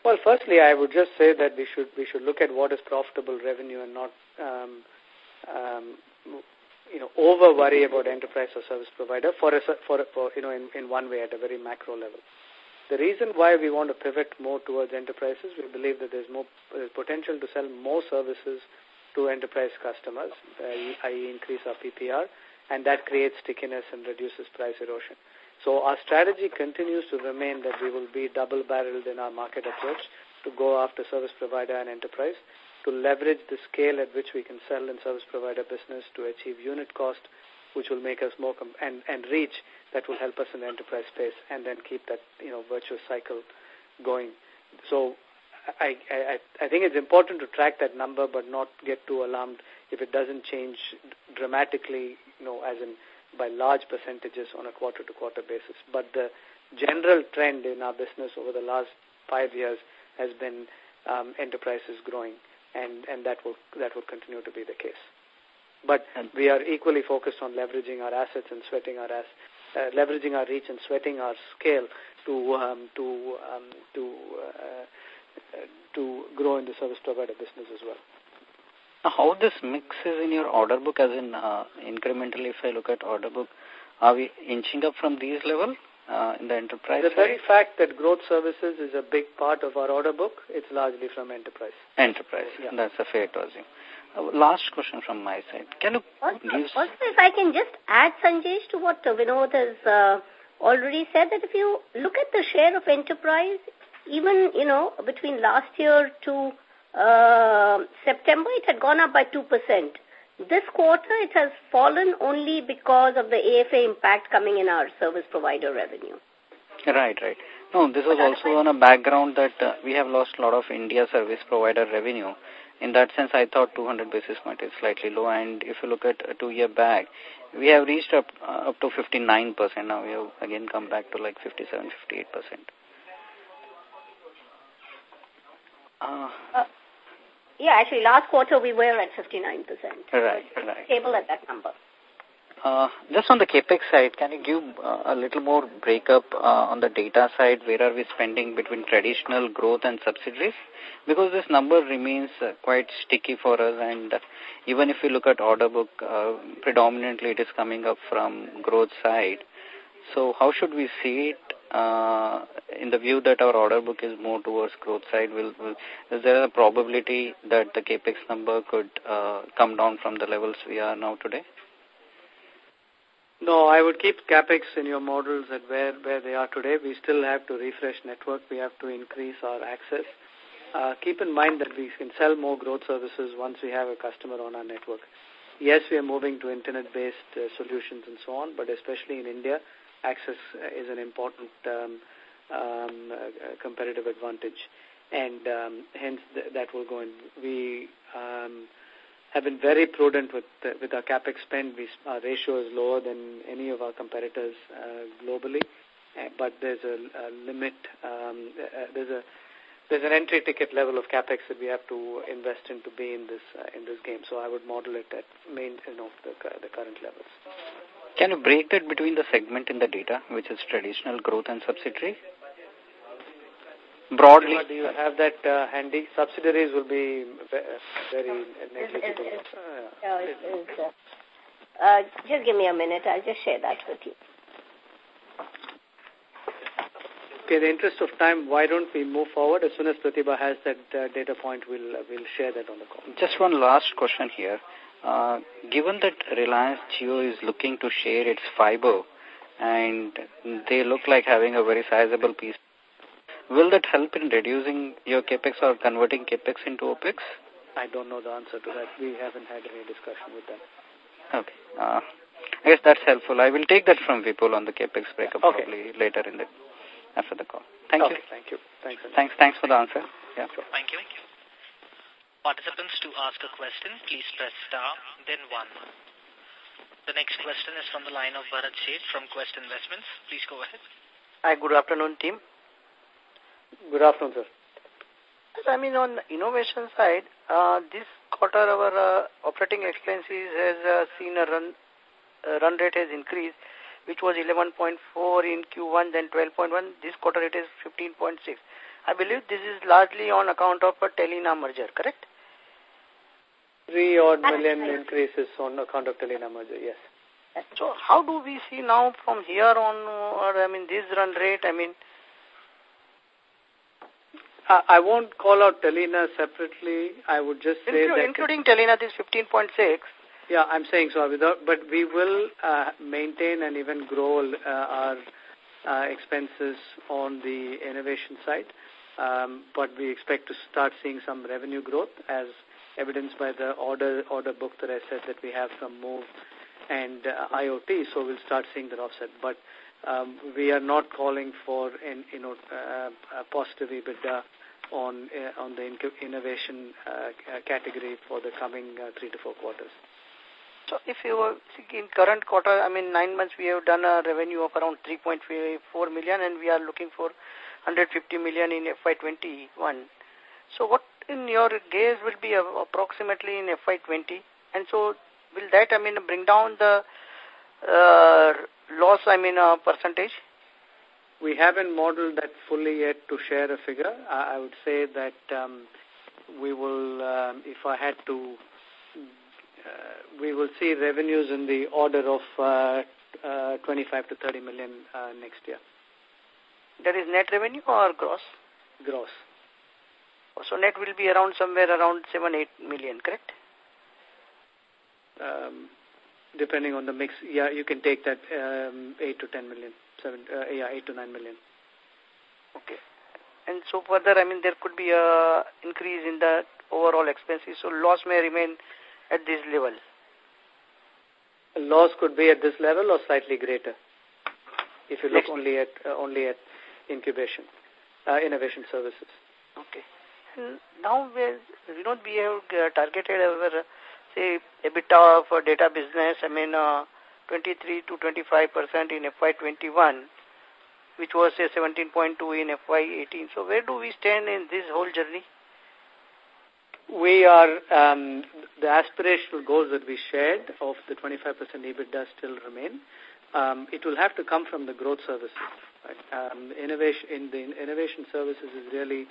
Well, firstly, I would just say that we should we should look at what is profitable revenue and not um, um, you know over worry about enterprise or service provider for a, for, a, for you know in, in one way at a very macro level. The reason why we want to pivot more towards enterprises, we believe that there's more there's potential to sell more services to enterprise customers, uh, i.e. increase our PPR, and that creates stickiness and reduces price erosion. So our strategy continues to remain that we will be double-barreled in our market approach to go after service provider and enterprise, to leverage the scale at which we can sell in service provider business to achieve unit cost, which will make us more, com and, and reach that will help us in the enterprise space, and then keep that, you know, virtuous cycle going. So I, I, I think it's important to track that number, but not get too alarmed if it doesn't change dramatically, you know, as in by large percentages on a quarter-to-quarter -quarter basis. But the general trend in our business over the last five years has been um, enterprises growing, and, and that, will, that will continue to be the case. But we are equally focused on leveraging our assets and sweating our ass, uh, leveraging our reach and sweating our scale to um, to um, to uh, to grow in the service provider business as well. How this mix is in your order book, as in uh, incrementally, if I look at order book, are we inching up from these level uh, in the enterprise? The very fact that growth services is a big part of our order book, it's largely from enterprise. Enterprise, yeah. that's a fair to assume. Uh, last question from my side. Can you also, give... also, if I can just add, Sanjesh, to what Vinod has uh, already said, that if you look at the share of enterprise, even, you know, between last year to uh, September, it had gone up by 2%. This quarter, it has fallen only because of the AFA impact coming in our service provider revenue. Right, right. No, this was also on a background that uh, we have lost a lot of India service provider revenue. In that sense, I thought 200 basis point is slightly low. And if you look at a two-year back, we have reached up uh, up to 59%. Now we have again come back to like 57, 58%. Uh, uh, yeah, actually, last quarter we were at 59%. Right, right. Stable at that number. Uh, just on the capex side, can you give uh, a little more breakup uh, on the data side? Where are we spending between traditional growth and subsidiaries? Because this number remains uh, quite sticky for us, and even if you look at order book, uh, predominantly it is coming up from growth side. So how should we see it uh, in the view that our order book is more towards growth side, will, will is there a probability that the capex number could uh, come down from the levels we are now today? No, I would keep capex in your models at where where they are today. We still have to refresh network. We have to increase our access. Uh, keep in mind that we can sell more growth services once we have a customer on our network. Yes, we are moving to internet-based uh, solutions and so on, but especially in India, access is an important um, um, uh, competitive advantage. And um, hence, th that will go in. We um, have been very prudent with uh, with our capex spend. We, our ratio is lower than any of our competitors uh, globally, uh, but there's a, a limit. Um, uh, there's a there's an entry ticket level of capex that we have to invest in to be in this uh, in this game. So I would model it at main you know the the current levels. Can you break that between the segment in the data, which is traditional growth and subsidiary? Broadly. Do you have that uh, handy? Subsidiaries will be very negligible. Uh, it is. Uh, just give me a minute. I'll just share that with you. Okay, in the interest of time, why don't we move forward? As soon as Pratibha has that uh, data point, we'll, uh, we'll share that on the call. Just one last question here. Uh, given that Reliance Jio is looking to share its fiber and they look like having a very sizable piece, will that help in reducing your capex or converting capex into opex? I don't know the answer to that. We haven't had any discussion with them. Okay. Uh, I guess that's helpful. I will take that from Vipul on the capex breakup okay. probably later in the after the call. Thank okay, you. Thank you. Thanks. Thanks. Thanks for the answer. Yeah. Sure. Thank you. Participants to ask a question, please press star, then one. The next question is from the line of Bharat Sheth from Quest Investments. Please go ahead. Hi, good afternoon, team. Good afternoon, sir. I mean, on the innovation side, uh, this quarter our uh, operating expenses has uh, seen a run uh, run rate has increased which was 11.4 in Q1, then 12.1. This quarter it is 15.6. I believe this is largely on account of a Teleena merger, correct? Three odd million increases on account of Teleena merger, yes. So how do we see now from here on, or I mean, this run rate, I mean... I, I won't call out Teleena separately. I would just say Inclu that... Including Teleena, this 15.6, yeah, I'm saying so, without, but we will uh, maintain and even grow uh, our uh, expenses on the innovation side. Um, but we expect to start seeing some revenue growth as evidenced by the order order book that I said that we have from Move and uh, IoT. So we'll start seeing that offset. But um, we are not calling for an, you know, uh, a positive EBITDA on uh, on the innovation uh, category for the coming uh, three to four quarters. So if you were in current quarter, I mean nine months, we have done a revenue of around 3.4 million and we are looking for 150 million in FY21. So what in your gaze will be approximately in FY20? And so will that, I mean, bring down the uh, loss, I mean, uh, percentage? We haven't modeled that fully yet to share a figure. I, I would say that um, we will, um, if I had to uh, we will see revenues in the order of uh, uh, 25 to 30 million uh, next year. That is net revenue or gross? Gross. Oh, so net will be around somewhere around 7, 8 million, correct? Um, depending on the mix, yeah, you can take that um, 8 to 10 million, seven, uh, yeah, 8 to 9 million. Okay. And so further, I mean, there could be a increase in the overall expenses, so loss may remain at this level? Loss could be at this level or slightly greater if you look only at uh, only at incubation, uh, innovation services. Okay. And now we not be have targeted our, say, EBITDA for data business, I mean, uh, 23 to 25% in FY21, which was, say, 17.2 in FY18. So where do we stand in this whole journey? We are, um, the aspirational goals that we shared of the 25% EBITDA still remain. Um, it will have to come from the growth services. Um, innovation in the innovation services is really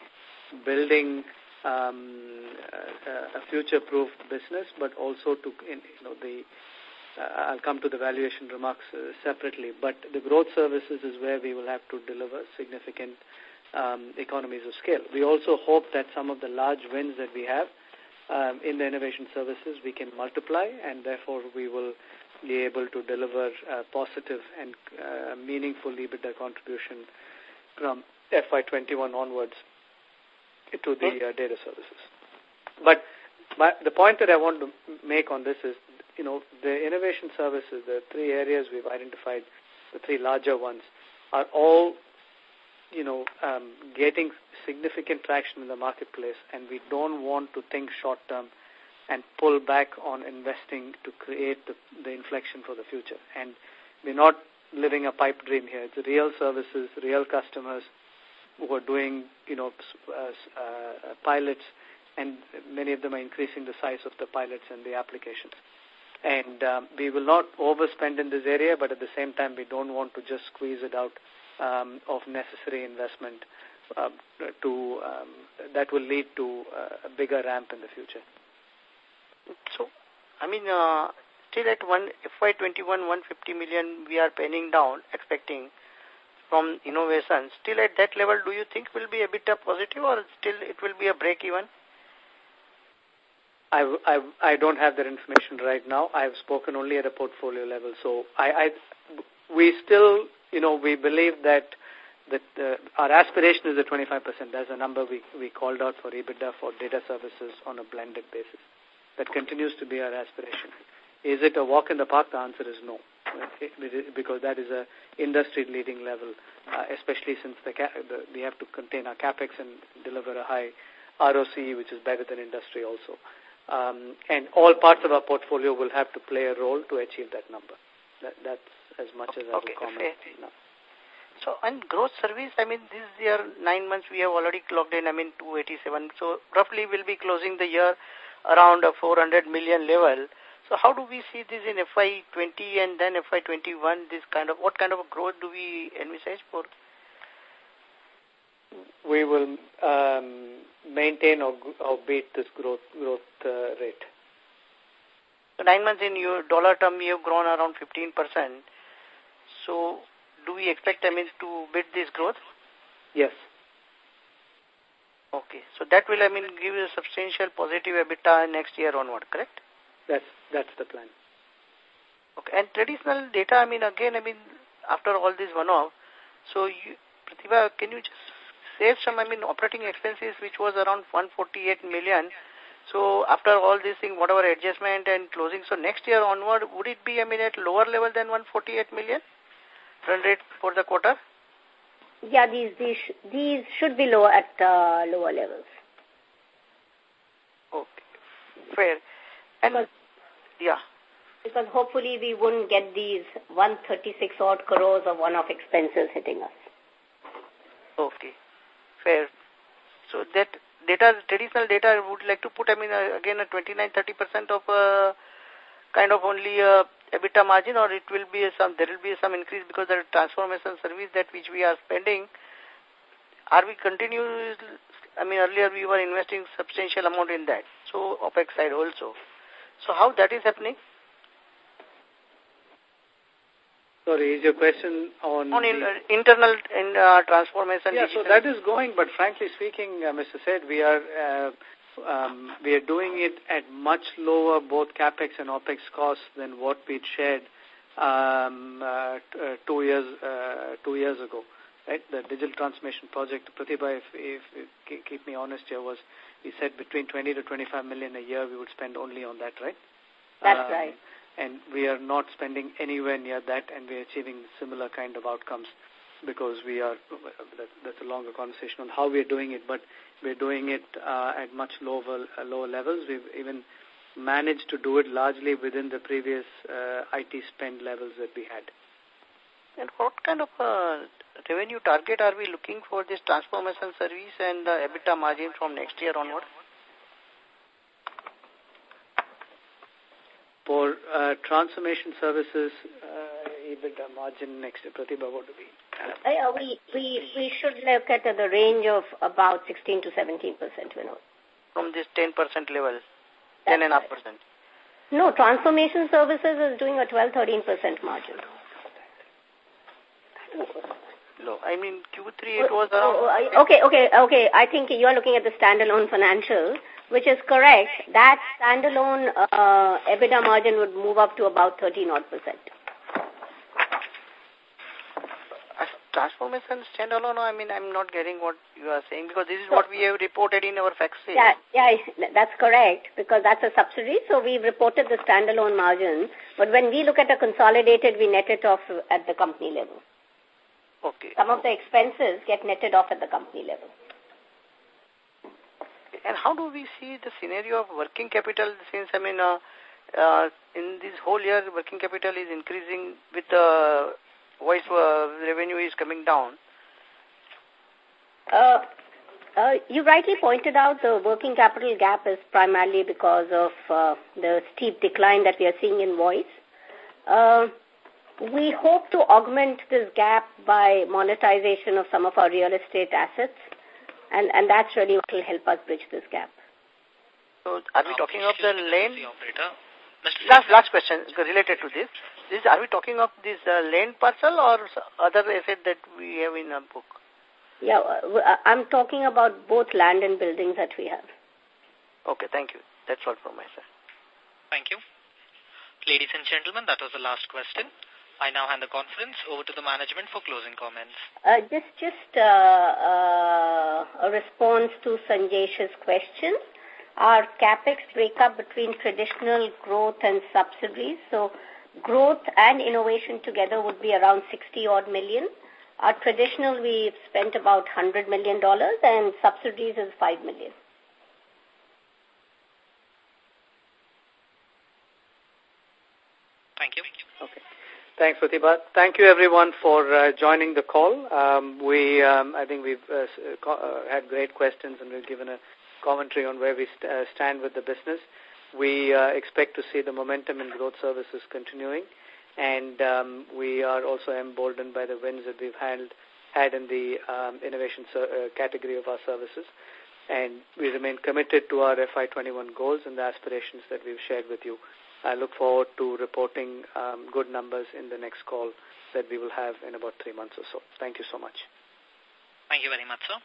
building um, a, a future-proof business, but also to in, you know the. Uh, I'll come to the valuation remarks uh, separately, but the growth services is where we will have to deliver significant um, economies of scale. We also hope that some of the large wins that we have um, in the innovation services we can multiply and therefore we will be able to deliver uh, positive and uh, meaningful EBITDA contribution from FY21 onwards to the uh, data services. But my, the point that I want to make on this is, you know, the innovation services, the three areas we've identified, the three larger ones, are all you know, um, getting significant traction in the marketplace and we don't want to think short term and pull back on investing to create the, the inflection for the future. And we're not living a pipe dream here. It's real services, real customers who are doing, you know, uh, uh, pilots and many of them are increasing the size of the pilots and the applications. And um, we will not overspend in this area, but at the same time, we don't want to just squeeze it out um, of necessary investment uh, to um, that will lead to uh, a bigger ramp in the future. So, I mean, uh, still at one FY21 150 million we are penning down, expecting from innovation. Still at that level, do you think will be a bit positive or still it will be a break even? I, I, I don't have that information right now. I've spoken only at a portfolio level. So I, I we still, you know, we believe that that uh, our aspiration is a 25%. That's a number we, we called out for EBITDA for data services on a blended basis. That continues to be our aspiration. Is it a walk in the park? The answer is no, because that is a industry-leading level, uh, especially since the, the, we have to contain our capex and deliver a high ROC, which is better than industry also. Um, and all parts of our portfolio will have to play a role to achieve that number. That, that's as much as I okay, will comment. Now. So, on growth service, I mean, this year, nine months, we have already clocked in, I mean, 287. So, roughly we'll be closing the year around a 400 million level. So, how do we see this in FY20 and then FY21? This kind of, what kind of growth do we envisage for? We will um, maintain or, or beat this growth growth uh, rate. So, nine months in your dollar term, you have grown around 15%. So, do we expect, I mean, to beat this growth? Yes. Okay. So that will, I mean, give you a substantial positive EBITDA next year onward, correct? That's, that's the plan. Okay. And traditional data, I mean, again, I mean, after all this one-off, so you, Pratibha, can you just save some, I mean, operating expenses, which was around 148 million. So after all this thing, whatever adjustment and closing, so next year onward, would it be, I mean, at lower level than 148 million? run rate for the quarter? Yeah, these these these should be lower at uh, lower levels. Okay, fair. And because, yeah, because hopefully we wouldn't get these 136 odd crores of one-off expenses hitting us. Okay, fair. So that data, traditional data, I would like to put, I mean, uh, again, a 29-30% of uh, kind of only uh, EBITDA margin or it will be some, there will be some increase because the transformation service that which we are spending, are we continue, I mean earlier we were investing substantial amount in that, so OPEX side also. So how that is happening? Sorry, is your question on... On in, uh, internal in, uh, transformation? Yeah, so that is going, but frankly speaking, uh, Mr. Said, we are uh, um, we are doing it at much lower both capex and opex costs than what we'd shared um, uh, uh, two years uh, two years ago. Right, the digital transformation project, Pratibha, if, if, if keep me honest here, was we said between 20 to 25 million a year we would spend only on that, right? That's um, right. And we are not spending anywhere near that, and we are achieving similar kind of outcomes because we are, that, that's a longer conversation on how we are doing it, but we're doing it uh, at much lower, uh, lower levels. We've even managed to do it largely within the previous uh, IT spend levels that we had. And what kind of uh, revenue target are we looking for this transformation service and the EBITDA margin from next year onward? For uh, transformation services, uh, EBITDA margin next year, Pratibha, what do we uh, we, we, we should look at the range of about 16 to 17 percent, you know. From this 10 percent level, 10 and a half percent. No, transformation services is doing a 12, 13 percent margin. No, I mean Q3 it was around. Oh, oh, okay, okay, okay. I think you are looking at the standalone financials, which is correct. That standalone uh, EBITDA margin would move up to about 13 odd percent. Transformation standalone, I mean, I'm not getting what you are saying because this is so, what we have reported in our fact sheet. Yeah, yeah, that's correct because that's a subsidiary. So we've reported the standalone margin, but when we look at a consolidated, we net it off at the company level. Okay. Some of the expenses get netted off at the company level. And how do we see the scenario of working capital since, I mean, uh, uh, in this whole year, working capital is increasing with the voice uh, revenue is coming down? Uh, uh, you rightly pointed out the working capital gap is primarily because of uh, the steep decline that we are seeing in voice. Uh, we hope to augment this gap by monetization of some of our real estate assets, and, and that's really what will help us bridge this gap. So, are we talking of the lane? The operator. Last, last question related to this. This Are we talking of this uh, land parcel or other asset that we have in our book? Yeah, uh, I'm talking about both land and buildings that we have. Okay, thank you. That's all from my side. Thank you. Ladies and gentlemen, that was the last question. I now hand the conference over to the management for closing comments. Uh, just just uh, uh, a response to Sanjesh's question. Our capex breakup between traditional growth and subsidies. So growth and innovation together would be around 60 odd million. Our traditional, we've spent about $100 million and subsidies is 5 million. Thank you. Okay. Thanks, Pratibha. Thank you, everyone, for uh, joining the call. Um, we, um, I think we've uh, uh, had great questions and we've given a commentary on where we st uh, stand with the business. We uh, expect to see the momentum in growth services continuing, and um, we are also emboldened by the wins that we've had, had in the um, innovation uh, category of our services. And we remain committed to our FY21 goals and the aspirations that we've shared with you. I look forward to reporting um, good numbers in the next call that we will have in about three months or so. Thank you so much. Thank you very much, sir.